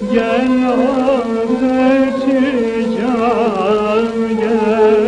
Gel ağır çıkar gel.